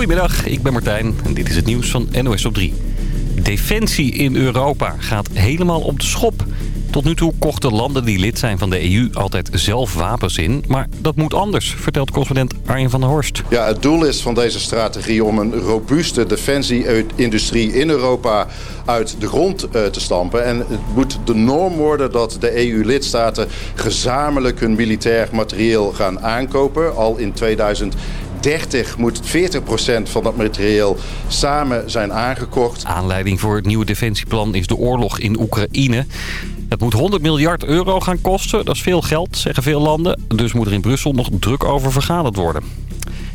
Goedemiddag, ik ben Martijn en dit is het nieuws van NOS op 3. Defensie in Europa gaat helemaal op de schop. Tot nu toe kochten landen die lid zijn van de EU altijd zelf wapens in. Maar dat moet anders, vertelt correspondent Arjen van der Horst. Ja, het doel is van deze strategie om een robuuste defensieindustrie in Europa uit de grond eh, te stampen. En het moet de norm worden dat de EU-lidstaten gezamenlijk hun militair materieel gaan aankopen. Al in 2000 30 moet 40% van dat materieel samen zijn aangekocht. Aanleiding voor het nieuwe defensieplan is de oorlog in Oekraïne. Het moet 100 miljard euro gaan kosten. Dat is veel geld, zeggen veel landen. Dus moet er in Brussel nog druk over vergaderd worden.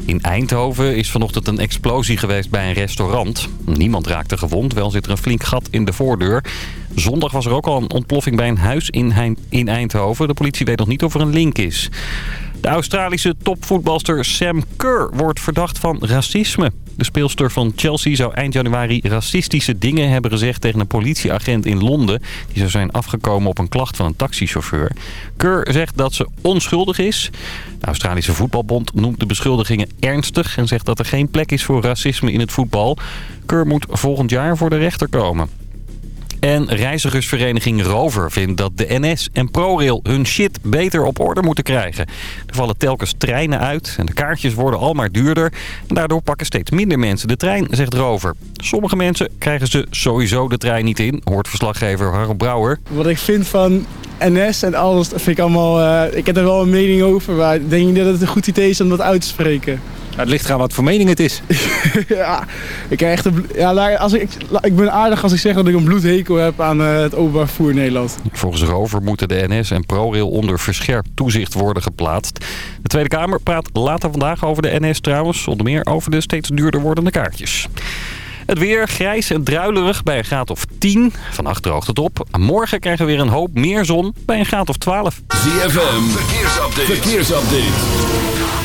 In Eindhoven is vanochtend een explosie geweest bij een restaurant. Niemand raakte gewond, wel zit er een flink gat in de voordeur. Zondag was er ook al een ontploffing bij een huis in Eindhoven. De politie weet nog niet of er een link is. De Australische topvoetbalster Sam Kerr wordt verdacht van racisme. De speelster van Chelsea zou eind januari racistische dingen hebben gezegd tegen een politieagent in Londen. Die zou zijn afgekomen op een klacht van een taxichauffeur. Kerr zegt dat ze onschuldig is. De Australische voetbalbond noemt de beschuldigingen ernstig en zegt dat er geen plek is voor racisme in het voetbal. Kerr moet volgend jaar voor de rechter komen. En reizigersvereniging Rover vindt dat de NS en ProRail hun shit beter op orde moeten krijgen. Er vallen telkens treinen uit en de kaartjes worden al maar duurder. En daardoor pakken steeds minder mensen de trein, zegt Rover. Sommige mensen krijgen ze sowieso de trein niet in, hoort verslaggever Harold Brouwer. Wat ik vind van NS en alles, vind ik allemaal... Uh, ik heb er wel een mening over, maar denk je dat het een goed idee is om dat uit te spreken? Het ligt eraan wat voor mening het is. ja, ik, echt een, ja, als ik, ik ben aardig als ik zeg dat ik een bloedhekel heb aan uh, het openbaar vervoer in Nederland. Volgens Rover moeten de NS en ProRail onder verscherpt toezicht worden geplaatst. De Tweede Kamer praat later vandaag over de NS trouwens. Onder meer over de steeds duurder wordende kaartjes. Het weer grijs en druilerig bij een graad of 10. Vannacht droogt het op. Morgen krijgen we weer een hoop meer zon bij een graad of 12. ZFM, verkeersupdate. verkeersupdate.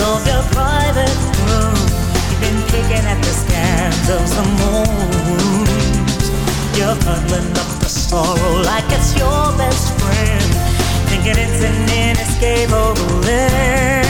of your private room, you've been picking at the scans of some wounds. You're huddling up the sorrow like it's your best friend, thinking it's an inescapable end.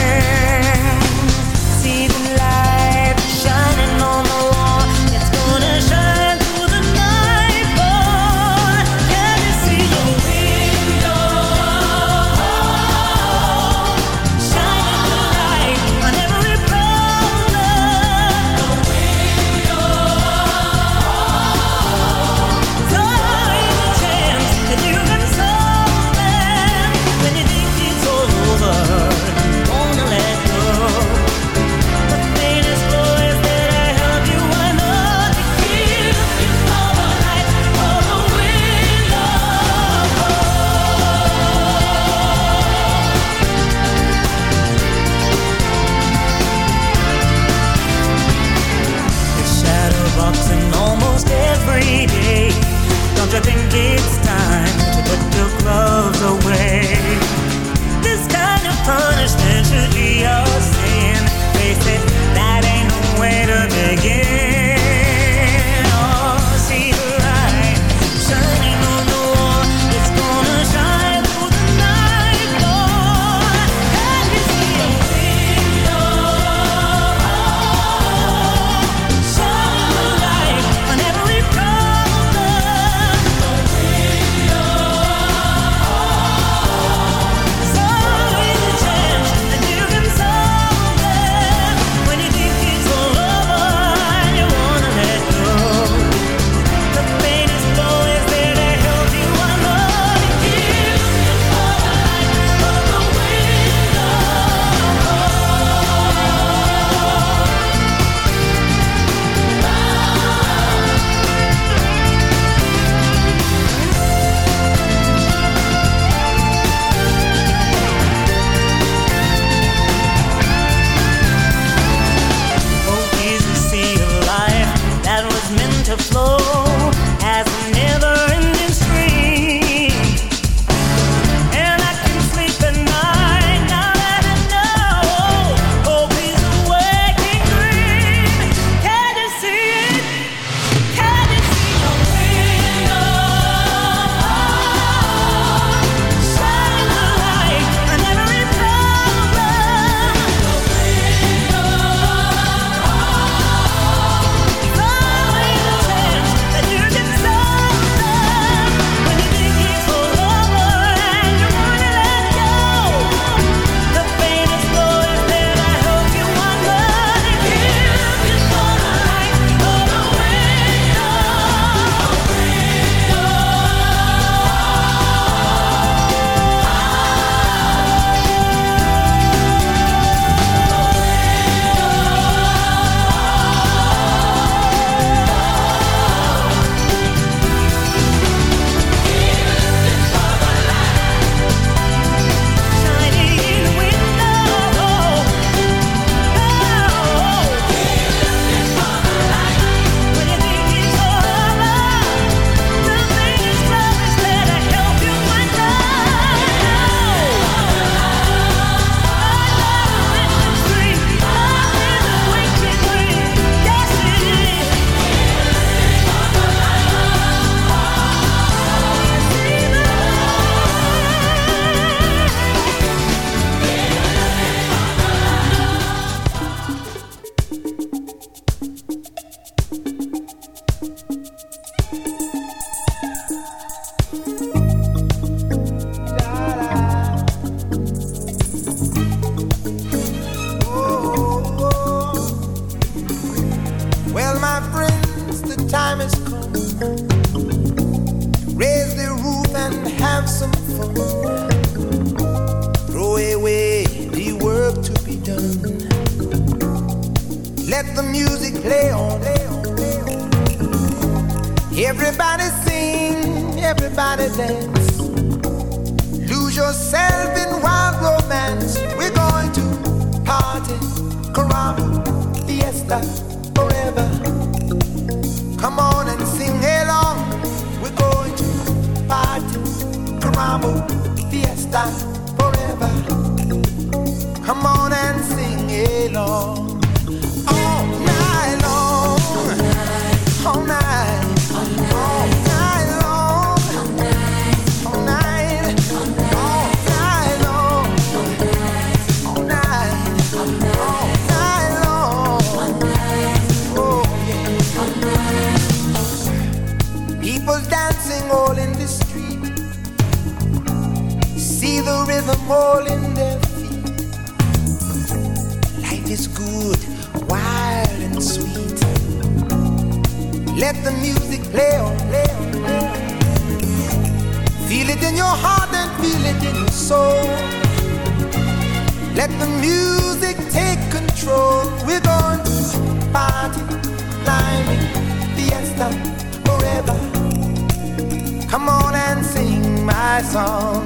Song.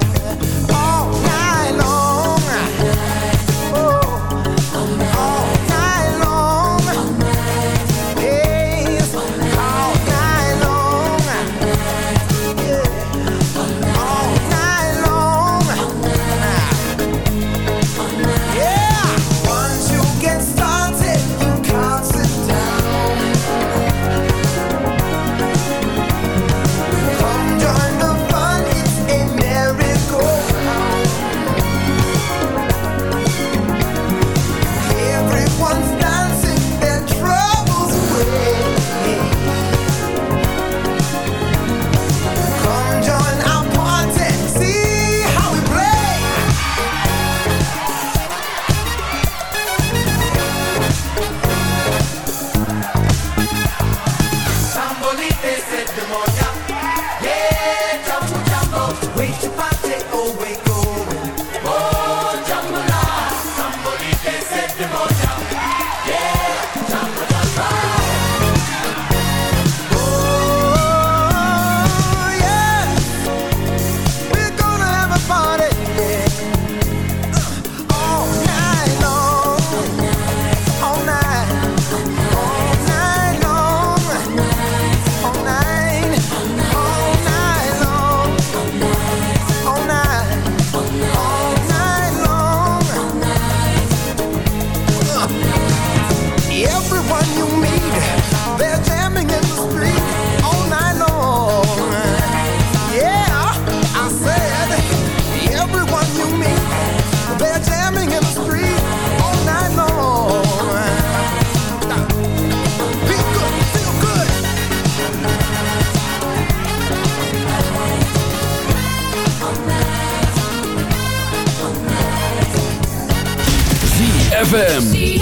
all ZFM.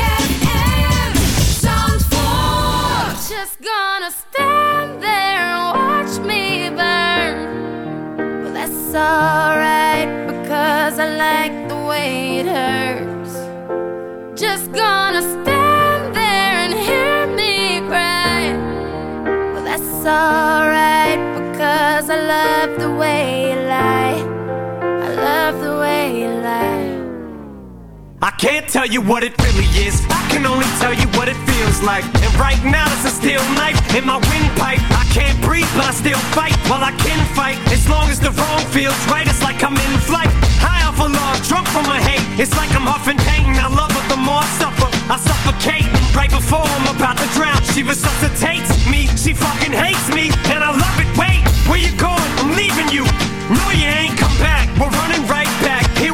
Can't tell you what it really is. I can only tell you what it feels like. And right now it's a steel knife in my windpipe. I can't breathe, but I still fight. Well, I can fight as long as the wrong feels right. It's like I'm in flight. High off a log, drunk from my hate. It's like I'm huffing pain. I love her the more I suffer. I suffocate right before I'm about to drown. She resuscitates me. She fucking hates me, and I love it. Wait, where you going? I'm leaving you. No, you ain't come back. We're running right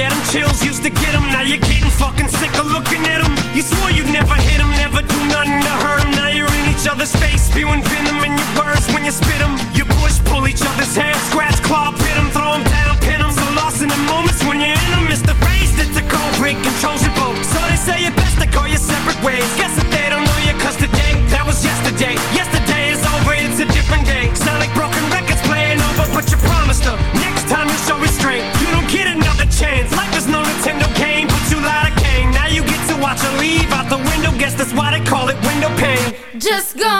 yeah, them chills used to get them. Now you're getting fucking sick of looking at them. You swore you'd never hit them, never do nothing to hurt them. Now you're in each other's face, spewing venom in your words when you spit them. You push, pull each other's hair, scratch, claw, pit them, throw them down, pin them. So lost in the moments when you're in them. It's the phrase that's a cold break, controls your boat. So they say it best to go your separate ways. Guess that they don't know you, cause today, that was yesterday. Yesterday that's why they call it window pane. Just gonna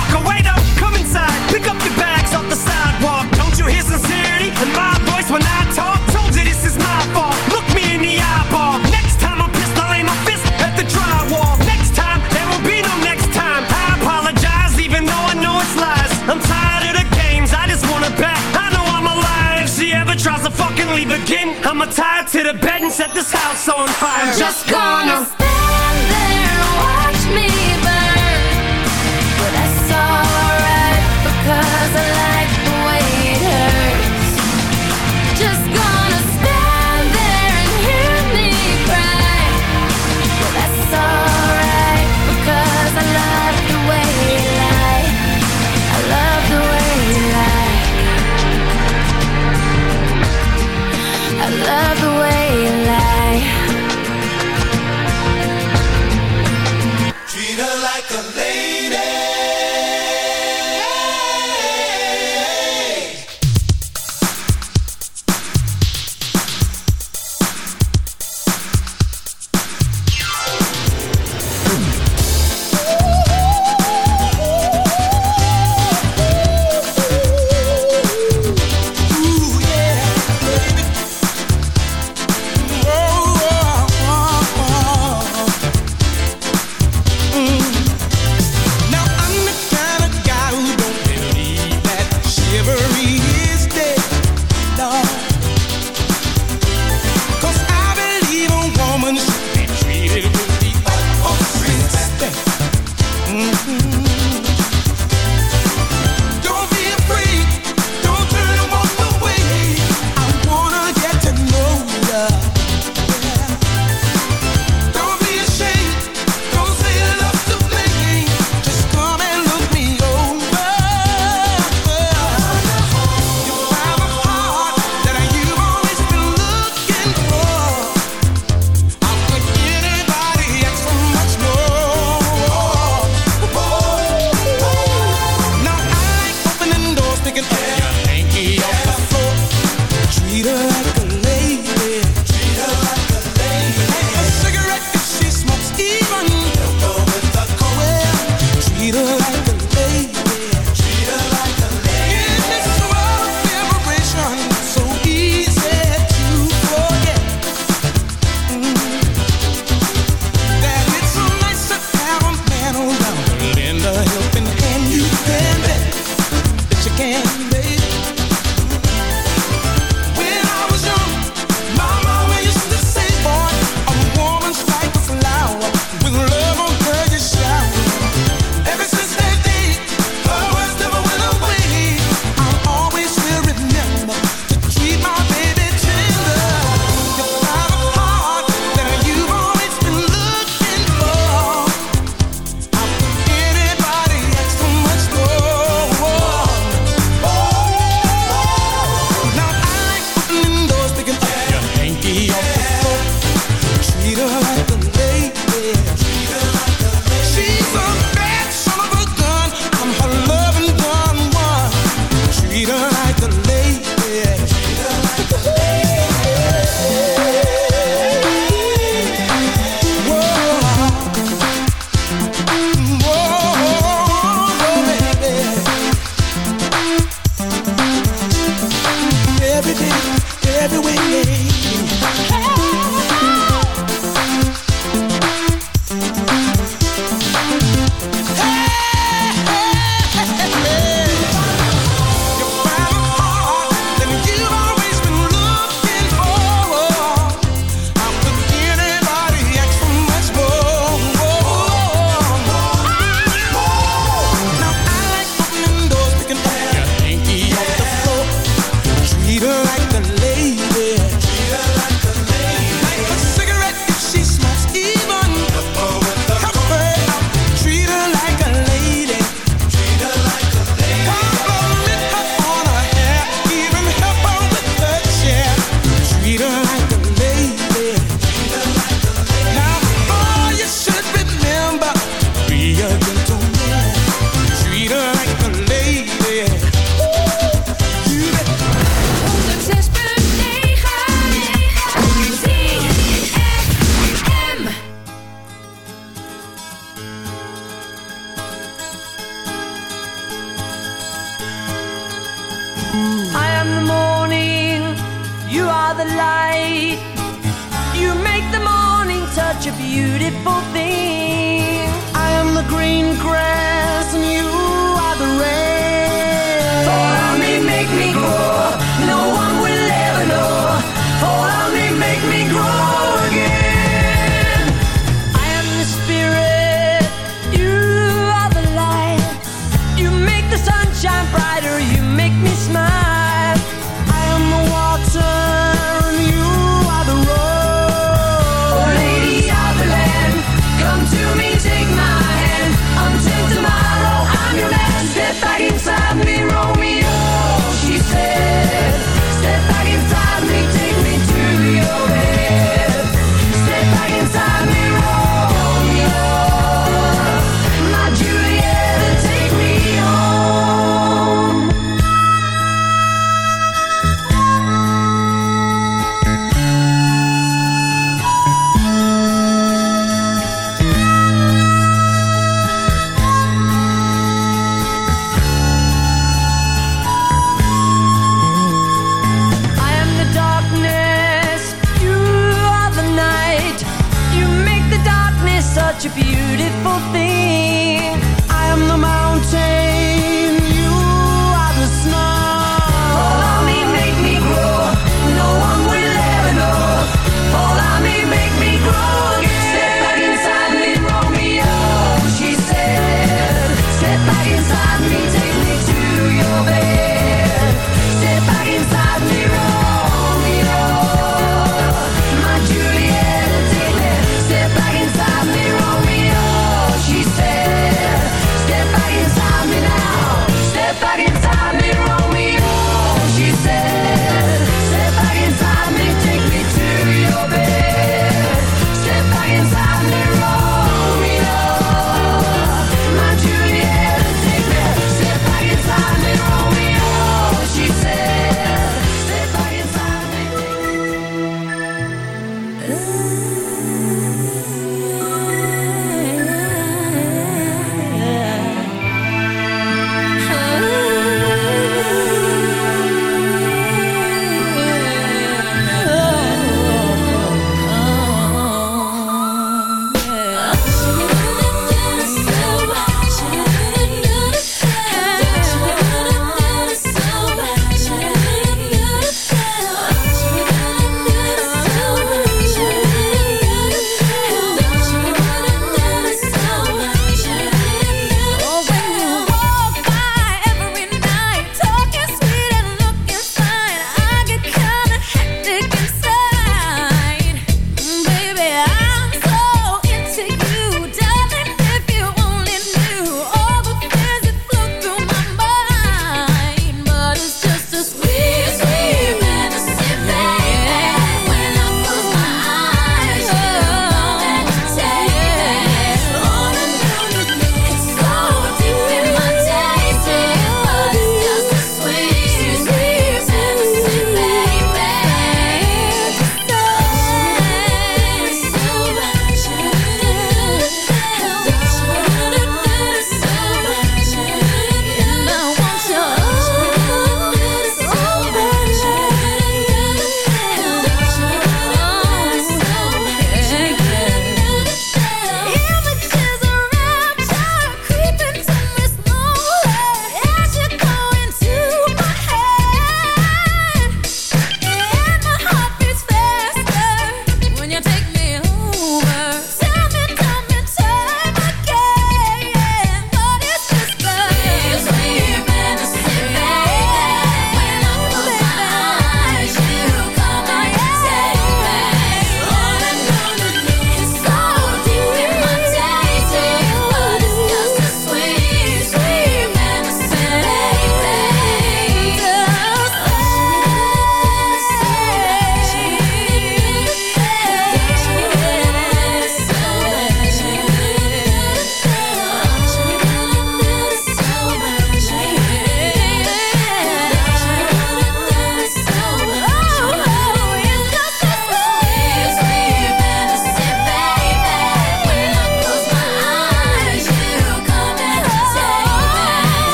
this house on fire. Just gonna.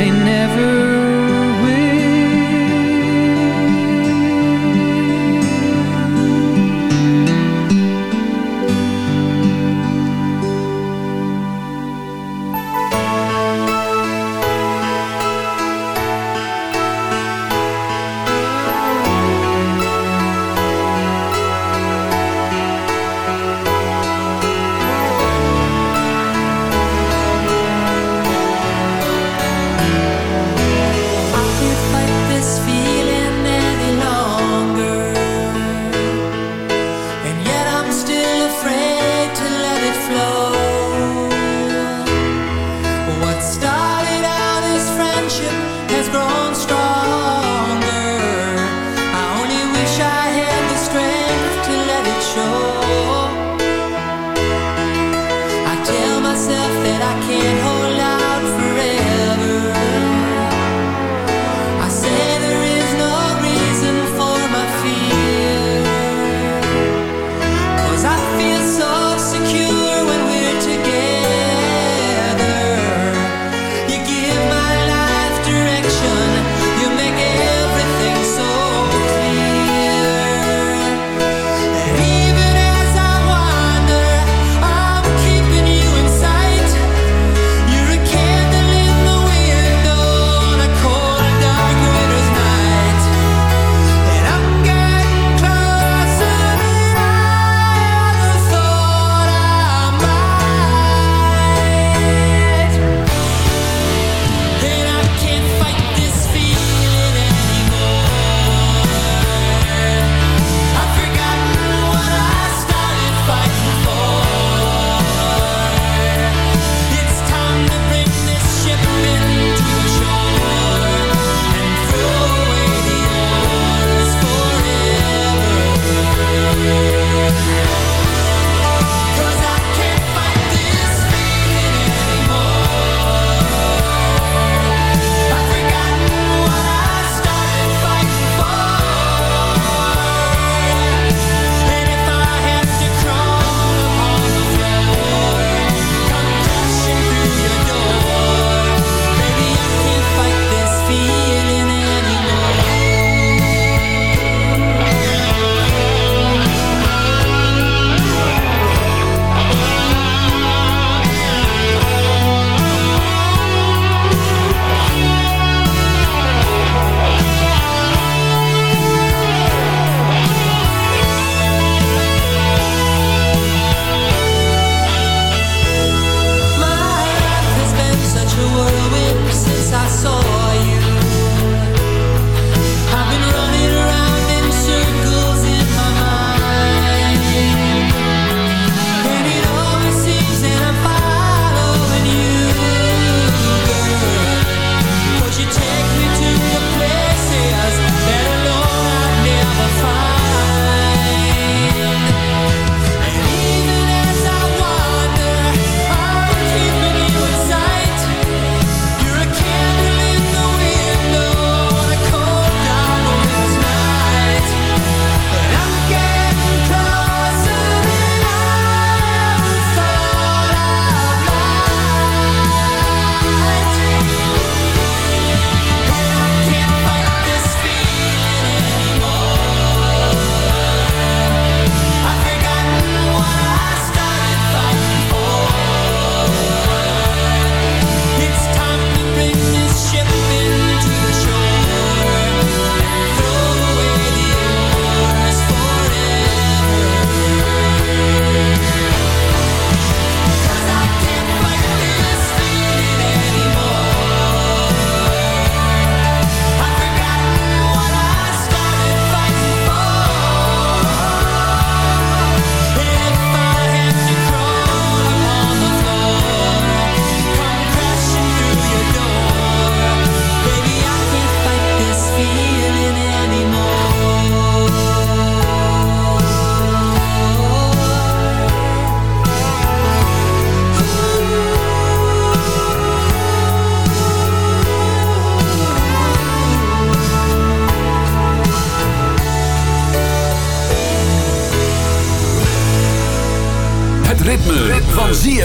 they never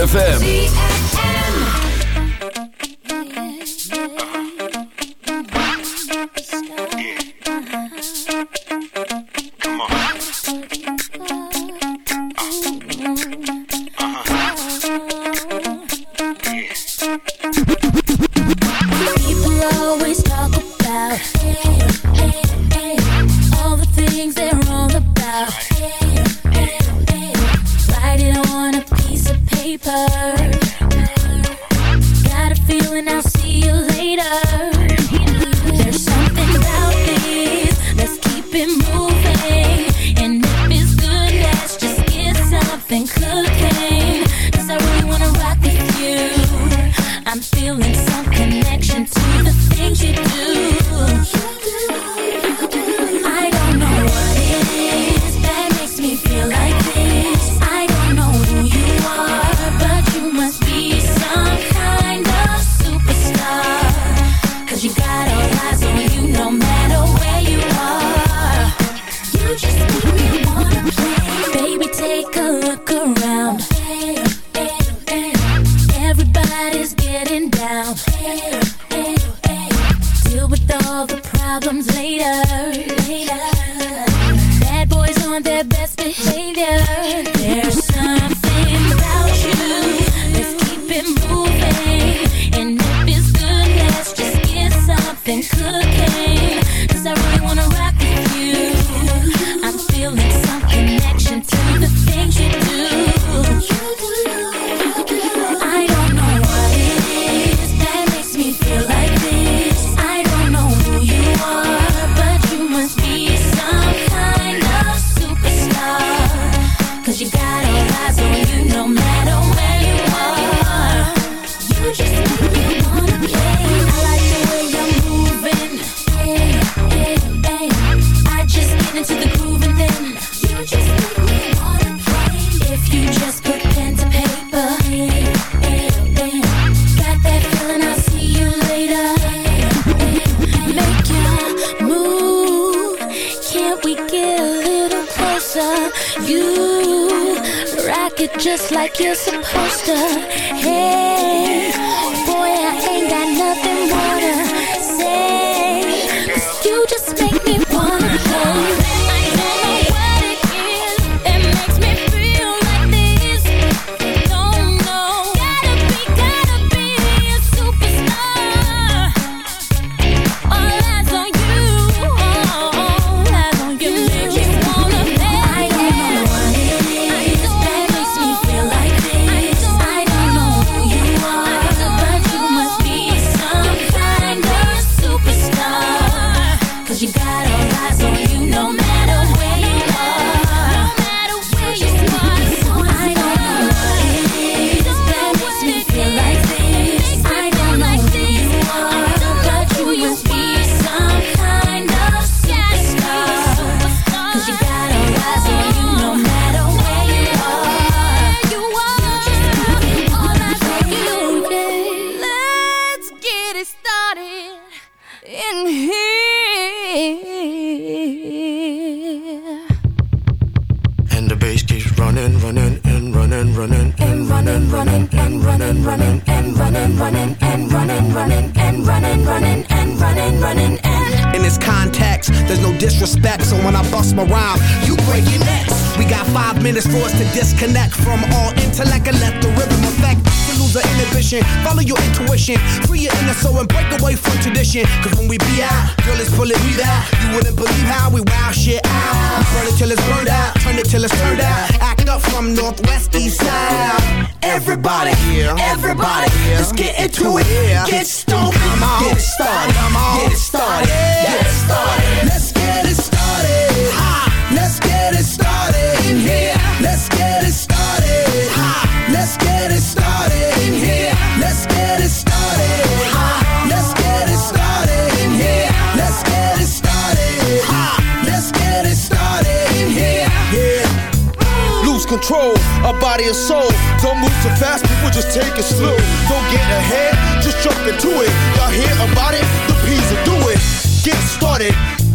ZFM. battle lies on you no matter where you are. you're supposed to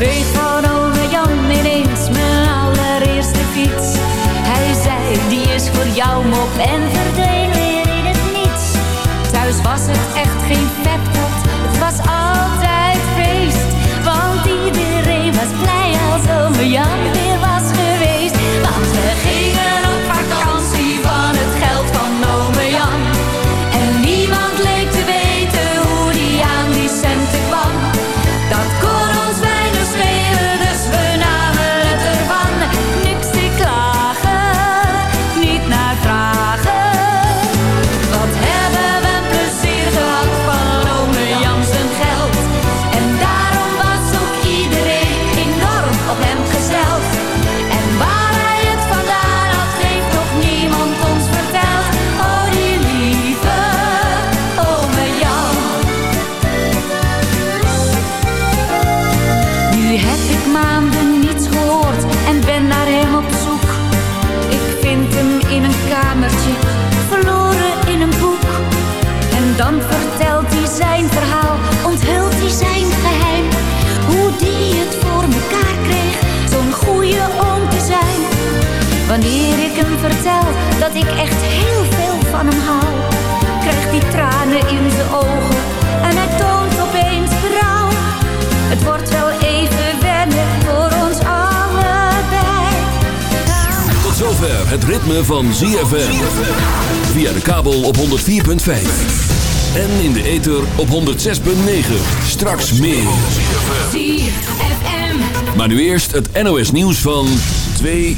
Kreeg van ome Jan ineens mijn allereerste fiets. Hij zei, die is voor jou mop en verdween weer in het niets. Thuis was het echt geen peptot, het was altijd feest. Want iedereen was blij als ome Jan ik echt heel veel van hem hou, krijgt hij tranen in zijn ogen en hij toont opeens berouw. Het wordt wel even wennen voor ons allebei. Tot zover het ritme van ZFM. Via de kabel op 104.5. En in de ether op 106.9. Straks meer. Maar nu eerst het NOS nieuws van 2